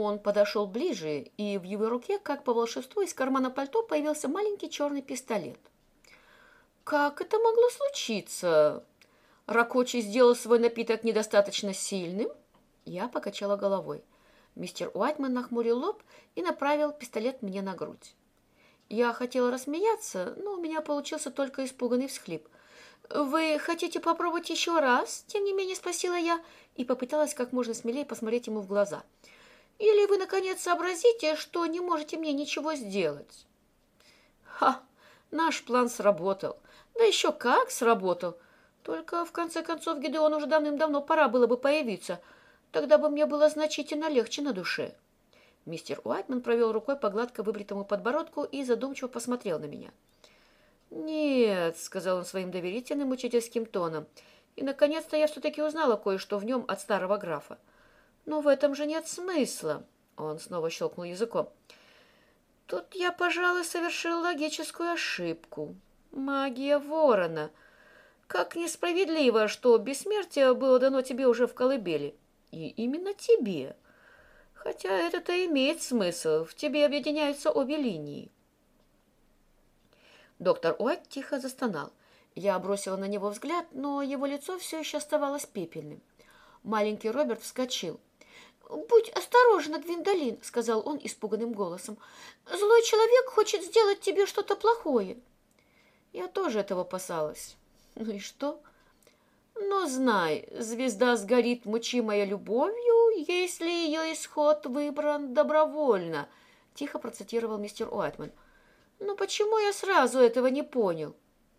Он подошел ближе, и в его руке, как по волшебству, из кармана пальто появился маленький черный пистолет. «Как это могло случиться?» Ракочи сделал свой напиток недостаточно сильным? Я покачала головой. Мистер Уайтман нахмурил лоб и направил пистолет мне на грудь. Я хотела рассмеяться, но у меня получился только испуганный всхлип. «Вы хотите попробовать еще раз?» Тем не менее спросила я и попыталась как можно смелее посмотреть ему в глаза. «Или вы, наконец, сообразите, что не можете мне ничего сделать?» «Ха! Наш план сработал. Да еще как сработал!» Только, в конце концов, Гидеон уже давным-давно пора было бы появиться. Тогда бы мне было значительно легче на душе. Мистер Уайтман провел рукой по гладко выбритому подбородку и задумчиво посмотрел на меня. «Нет», — сказал он своим доверительным учительским тоном, «и, наконец-то, я все-таки узнала кое-что в нем от старого графа. Но в этом же нет смысла», — он снова щелкнул языком. «Тут я, пожалуй, совершил логическую ошибку. Магия ворона». Как несправедливо, что бессмертие было дано тебе уже в колыбели. И именно тебе. Хотя это-то имеет смысл. В тебе объединяются обе линии. Доктор Уайт тихо застонал. Я бросила на него взгляд, но его лицо все еще оставалось пепельным. Маленький Роберт вскочил. «Будь осторожна, Гвиндолин», — сказал он испуганным голосом. «Злой человек хочет сделать тебе что-то плохое». Я тоже этого опасалась. Ну и что? Но знай, звезда сгорит мучимая любовью, если ее исход выбран добровольно, тихо процитировал мистер Уайтман. Ну почему я сразу этого не понял?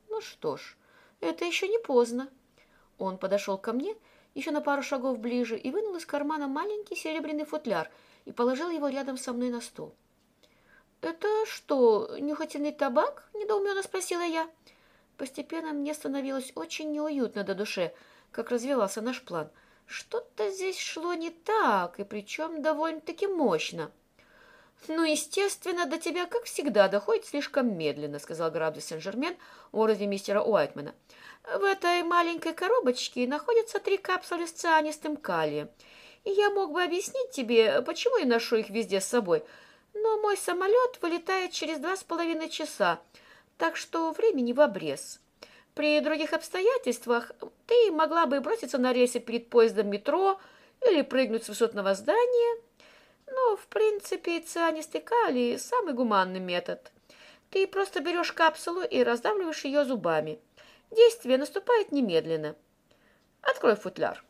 Ну что ж, это еще не поздно. Он подошел ко мне еще на пару шагов ближе и вынул из кармана маленький серебряный футляр и положил его рядом со мной на стол. «Это что, нюхательный табак?» – недоуменно спросила я. Постепенно мне становилось очень неуютно до душе, как развивался наш план. Что-то здесь шло не так, и причем довольно-таки мощно. «Ну, естественно, до тебя, как всегда, доходит слишком медленно», сказал граф Сен-Жермен уровне мистера Уайтмана. «В этой маленькой коробочке находятся три капсулы с цианистым калием. И я мог бы объяснить тебе, почему я ношу их везде с собой. Но мой самолет вылетает через два с половиной часа, так что времени в обрез. При других обстоятельствах ты могла бы броситься на рельсы перед поездом метро или прыгнуть с высотного здания. Но, в принципе, цианистый калий – самый гуманный метод. Ты просто берешь капсулу и раздавливаешь ее зубами. Действие наступает немедленно. Открой футляр.